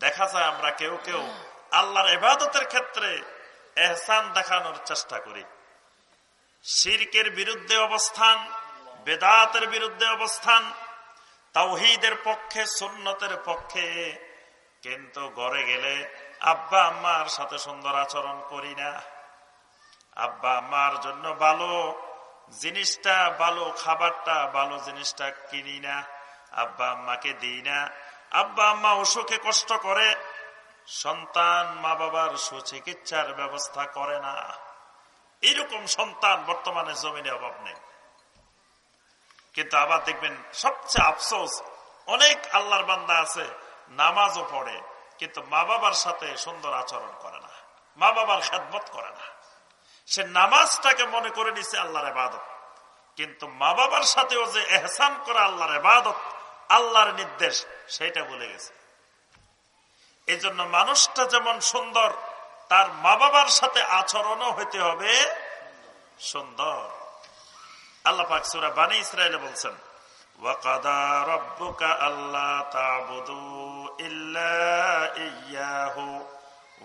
দেখা যায় আমরা কেউ কেউ আল্লাহর এবাদতের ক্ষেত্রে এহসান দেখানোর চেষ্টা করি। শিরকের বিরুদ্ধে অবস্থান, বেদাতের বিরুদ্ধে অবস্থান, তাওহিদের পক্ষে, সুন্নতের পক্ষে, কিন্তু ঘরে গেলে আব্বা আম্মার সাথে সুন্দর আচরণ করি না। আব্বা আম্মার জন্য ভালো জিনিসটা, ভালো খাবারটা, ভালো জিনিসটা কিনি না। আব্বা আম্মাকে দিই না। আব্বা আম্মা অসুখে কষ্ট করে, সন্তান মা বাবার সুচিকিৎসার ব্যবস্থা করে না। এরকম সন্তান বর্তমানে জমিনে অভাব নেই। কিন্তু আবার দেখবেন, সবচেয়ে আফসোস, অনেক আল্লাহর বান্দা আছে, নামাজও পড়ে, কিন্তু মা বাবার সাথে সুন্দর আচরণ করে না, মা বাবার খেদমত করে না। সে নামাজটাকে মনে করে নিছে আল্লাহর এবাদত কিন্তু মা বাবার সাথেও যে এহসান করা আল্লাহর এবাদত আল্লাহর নির্দেশ সেটা বলে গেছে এই জন্য মানুষটা যেমন সুন্দর তার মা বাবার সাথে আচরণও হইতে হবে সুন্দর আল্লাহ পাক সুরা বানী ইসরায়েলে বলছেন وقضى ربك ألا تعبدوا إلا إياه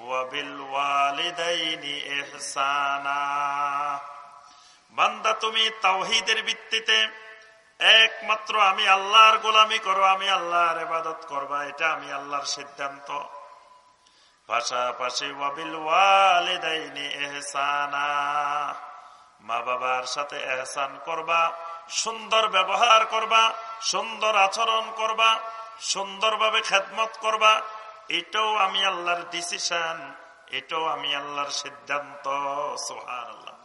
وبالوالدين إحسانا বান্দা তুমি তাওহিদের ভিত্তিতে একমাত্র আমি আল্লাহর গোলামি করো, আমি আল্লাহর ইবাদত করবা, এটা আমি আল্লাহর সিদ্ধান্ত। পাশাপাশি এহসানা। মা বাবার সাথে এহসান করবা, সুন্দর ব্যবহার করবা, সুন্দর আচরণ করবা, সুন্দরভাবে খেদমত করবা, এটাও আমি আল্লাহর ডিসিশন এটাও আমি আল্লাহর সিদ্ধান্ত সোহান আল্লাহ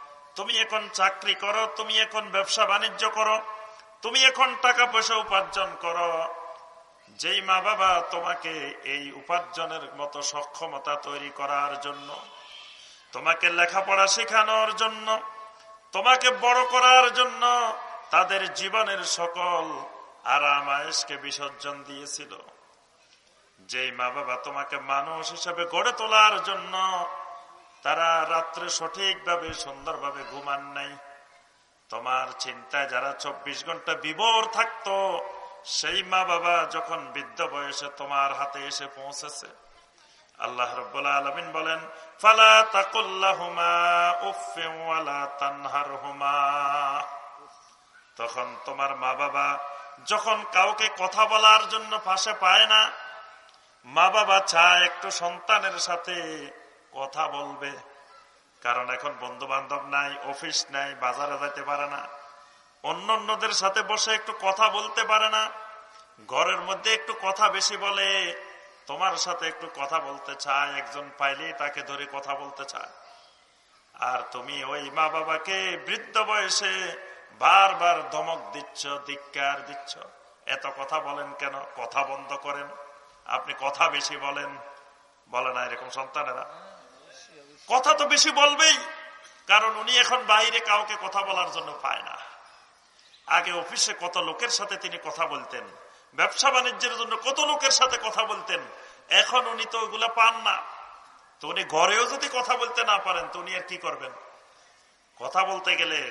তুমি এখন চাকরি করো, তুমি এখন ব্যবসা বাণিজ্য করো, তুমি এখন টাকা পয়সা উপার্জন করো। যেই মা বাবা তোমাকে এই উপার্জনের মতো সক্ষমতা তৈরি করার জন্য, তোমাকে লেখাপড়া শেখানোর জন্য, তোমাকে বড় করার জন্য তাদের জীবনের সকল আরাম আয়েসকে বিসর্জন দিয়েছিল। যেই মা বাবা তোমাকে মানুষ হিসাবে গড়ে তোলার জন্য তারা রাত্রে সঠিকভাবে, সুন্দরভাবে ঘুমান নাই। তোমার চিন্তায় যারা চব্বিশ ঘণ্টা বিবর থাকতো, সেই মা বাবা যখন বৃদ্ধ বয়সে তোমার হাতে এসে পৌঁছেছে। আল্লাহ রব্বুল্লা আলমিন বলেন, ফালা তাকুল্লাহুমা উফেওয়ালা তানহার হুমা তখন তোমার মা বাবা যখন কাউকে কথা বলার জন্য পাশে পায় না মা বাবা চায় একটু সন্তানের সাথে কথা বলবে। কারণ এখন বন্ধু বান্ধব নাই, অফিস নাই, বাজারে যাইতে পারে না। অন্য অন্যদের সাথে বসে একটু কথা বলতে পারে না। ঘরের মধ্যে একটু কথা বেশি বলে, তোমার সাথে একটু কথা বলতে চায়, একজন পাইলেই তাকে ধরে কথা বলতে চায়। আর তুমি ওই মা বাবাকে বৃদ্ধ বয়সে বারবার ধমক দিচ্ছ, ধিক্কার দিচ্ছ। এত কথা বলেন কেন? কথা বন্ধ করেন। আপনি কথা বেশি বলেন। বলে না, এরকম সন্তানেরা। কথা তো বেশি বলবেই, কারণ উনি এখন বাইরে কাউকে কথা বলার জন্য পায় না। আগে অফিসে কত লোকের সাথে তিনি কথা বলতেন, ব্যবসা বাণিজ্যের জন্য কত লোকের সাথে কথা বলতেন, এখন উনি তো ওগুলা পান না। তো উনি ঘরেও যদি কথা বলতে না পারেন, তো উনি আর কি করবেন? কথা বলতে গেলে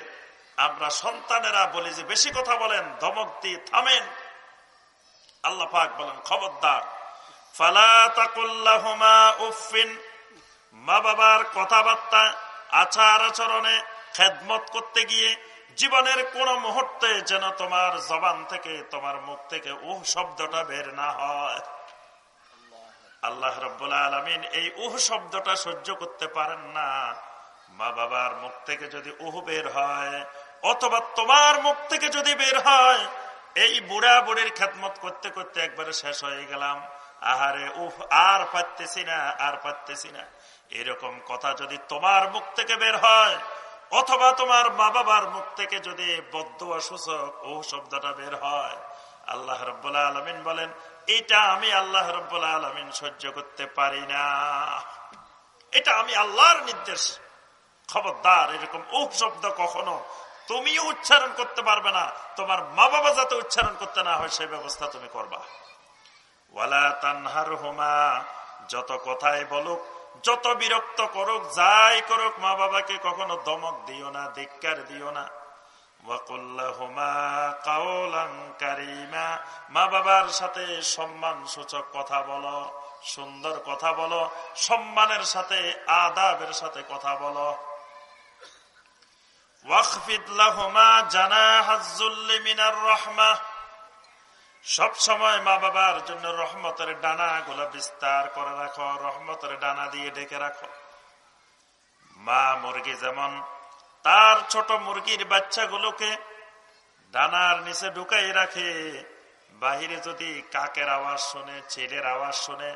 আমরা সন্তানেরা বলি যে, বেশি কথা বলেন, ধমক দিয়ে থামেন। আল্লাহ পাক বলেন, খবরদার। ফালা তাকুল্লাহুমা উফিন মা বাবার কথাবার্তা, আচার আচরণে খেদমত করতে গিয়ে জীবনের কোন মুহূর্তে যেন তোমার জবান থেকে, তোমার মুখ থেকে উহ শব্দটা বের না হয়। আল্লাহ রব্বুল্লা আলমিন এই উহ শব্দটা সহ্য করতে পারেন না। মা বাবার মুখ থেকে যদি উহ বের হয়, অথবা তোমার মুখ থেকে যদি বের হয়, এই বুড়া বুড়ির খেদমত করতে করতে একবারে শেষ হয়ে গেলাম। আহারে উহ, আর পারতেছি না, আর পারতেছি না। এরকম কথা যদি তোমার মুখ থেকে বের হয়, অথবা তোমার মা বাবার মুখ থেকে যদি বদ্ধ সূচক ও শব্দটা বের হয়, আল্লাহ রব্বুল্লাহ আলমিন বলেন, এটা আমি আল্লাহ রব্বুল আলমিন সহ্য করতে পারি না। এটা আমি আল্লাহর নির্দেশ। খবরদার, এরকম উপ শব্দ কখনো তুমিও উচ্চারণ করতে পারবে না। তোমার মা বাবা যাতে উচ্চারণ করতে না হয় সেই ব্যবস্থা তুমি করবা। ওয়ালা তানহার হুমা যত কথাই বলুক যত বিরক্ত করুক, যাই করুক, মা বাবাকে কখনো দমক দিও না, ধিক্কার দিও না। মা বাবার সাথে সম্মান সূচক কথা বলো, সুন্দর কথা বলো, সম্মানের সাথে, আদাবের সাথে কথা বলো। সব সময় মা বাবার জন্য রহমতের ডানা গুলো বিস্তার করে রাখো, রহমতের ডানা দিয়ে ডেকে রাখো। মা মুরগি যেমন তার ছোট মুরগির বাচ্চাগুলোকে ডানার নিচে ঢুকাই রাখে, বাহিরে যদি কাকের আওয়াজ শুনে, ছেলের আওয়াজ শুনে,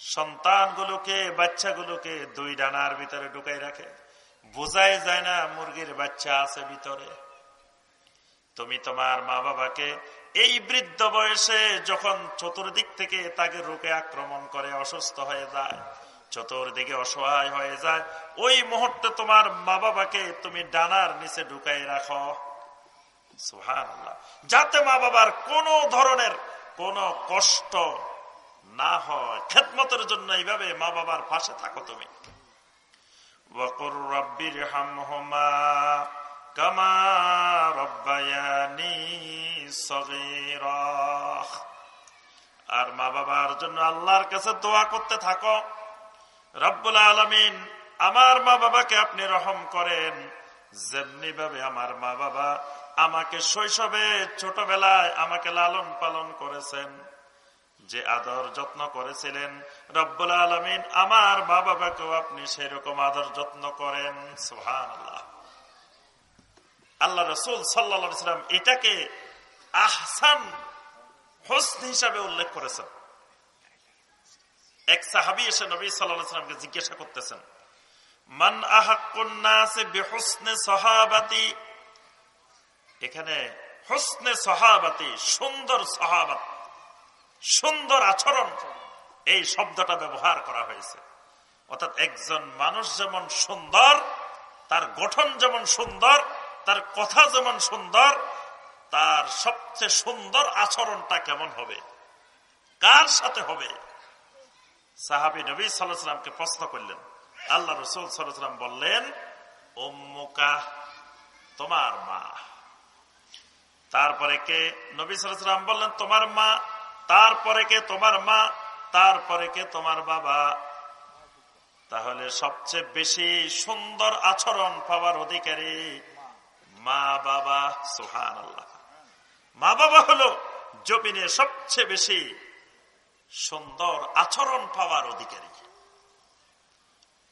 সন্তানগুলোকে, বাচ্চাগুলোকে দুই ডানার ভিতরে ঢুকাই রাখে। বোঝাই যায় না মুরগির বাচ্চা আছে ভিতরে। তুমি তোমার মা বাবাকে এই বৃদ্ধ বয়সে যখন চতুর্দিক থেকে তাকে রোগে আক্রমণ করে, অসুস্থ হয়ে যায়, চতুর্দিকে অসহায় হয়ে যায়, ওই মুহূর্তে তোমার মা বাবাকে তুমি ডানার নিচে ঢুকাই রাখো। যাতে মা বাবার কোনো ধরনের কোন কষ্ট না হয়। খেদমতের জন্য এইভাবে মা বাবার পাশে থাকো তুমি। বকর রব্বির হাম كما ربياني صغيرا আর মা বাবার জন্য আল্লাহর কাছে দোয়া করতে থাকো রব্বুল আলমিন আমার মা বাবাকে আপনি রহম করেন যেমনি ভাবে আমার মা বাবা আমাকে শৈশবে ছোটবেলায় আমাকে লালন পালন করেছেন যে আদর যত্ন করেছিলেন রব্বুল আলমিন আমার মা বাবাকেও আপনি সেরকম আদর যত্ন করেন সুহান আল্লাহ আল্লাহ রসুল সাল্লাম এটাকে আহসান, হোসন হিসাবে উল্লেখ করেছেন। এক সাহাবি এসে নবী সাল্লামকে জিজ্ঞাসা করতেছেন, মান সহাবাতি? এখানে হোসনে সহাবাতি, সুন্দর সহাবাত সুন্দর আচরণ, এই শব্দটা ব্যবহার করা হয়েছে। অর্থাৎ একজন মানুষ যেমন সুন্দর, তার গঠন যেমন সুন্দর তার কথা যেমন সুন্দর, তার সবচেয়ে সুন্দর আচরণটা কেমন হবে? কার সাথে হবে? সাহাবি নবী সাল্লামকে প্রশ্ন করলেন। আল্লাহ রসুল সাল্লাম বললেন তোমার মা। তারপরে কে? নবী সাল্লাম বললেন, তোমার মা। তারপরে কে? তোমার মা। তারপরে কে? তোমার বাবা। তাহলে সবচেয়ে বেশি সুন্দর আচরণ পাওয়ার অধিকারী মা বাবা সুহান আল্লাহ মা বাবা হলো জমিনে সবচেয়ে বেশি সুন্দর আচরণ পাওয়ার অধিকারী।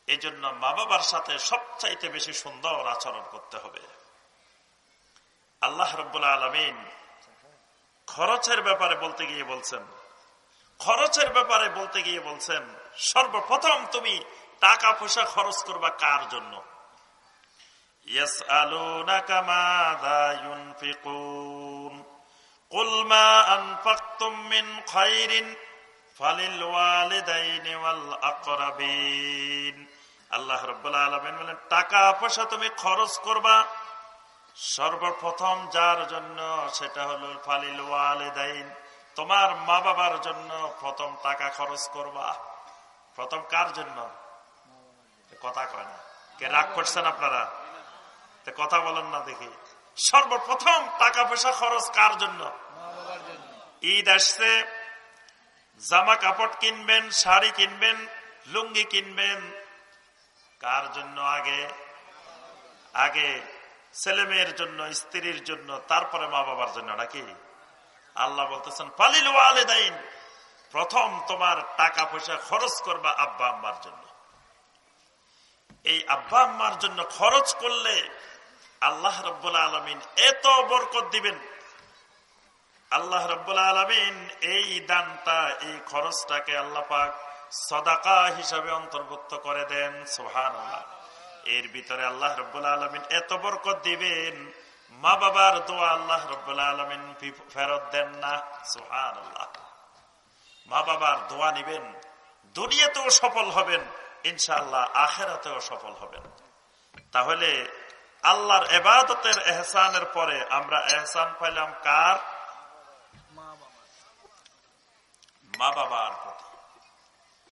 এই জন্য মা বাবার সাথে সবচাইতে বেশি সুন্দর আচরণ করতে হবে। আল্লাহ রব্বুল্লা আলমিন খরচের ব্যাপারে বলতে গিয়ে বলছেন, খরচের ব্যাপারে বলতে গিয়ে বলছেন, সর্বপ্রথম তুমি টাকা পয়সা খরচ করবা কার জন্য? আল্লাহ রবাহ আলমিন বলেন, টাকা পয়সা তুমি খরচ করবা। সর্বপ্রথম যার জন্য সেটা হলো ফালিল ওয়ালেদাইন তোমার মা বাবার জন্য প্রথম টাকা খরচ করবা। প্রথম কার জন্য? কথা কয় না। কে রাগ করছেন আপনারা? কথা বলেন না দেখি। সর্বপ্রথম টাকা পয়সা খরচ কার জন্য? ঈদ আসছে, জামা কাপড় কিনবেন, শাড়ি কিনবেন, লুঙ্গি কিনবেন। কার জন্য আগে? আগে ছেলে মেয়ের জন্য, স্ত্রীর জন্য, তারপরে মা বাবার জন্য নাকি? আল্লাহ বলতেছেন পালিল ওয়ালেদাইন প্রথম তোমার টাকা পয়সা খরচ করবা আব্বা আম্মার জন্য। এই আব্বা আম্মার জন্য খরচ করলে আল্লাহ রব্বুল্লা আলমিন এত বরকত দিবেন। আল্লাহ রব্বুল্লা আলমিন এই দানটা, এই খরচটাকে আল্লাহ পাক সদাকা হিসাবে অন্তর্ভুক্ত করে দেন সোহান এর ভিতরে আল্লাহ রব্বুল্লা আলমিন এত বরকত দিবেন মা বাবার দোয়া আল্লাহ রব্বুল্লা আলমিন ফেরত দেন না সোহান আল্লাহ মা বাবার দোয়া নিবেন, দুনিয়াতেও সফল হবেন ইনশাল্লাহ আখেরাতেও সফল হবেন। তাহলে আল্লাহর এবাদতের এহসানের পরে আমরা এহসান পাইলাম কার? মা বাবার প্রতি।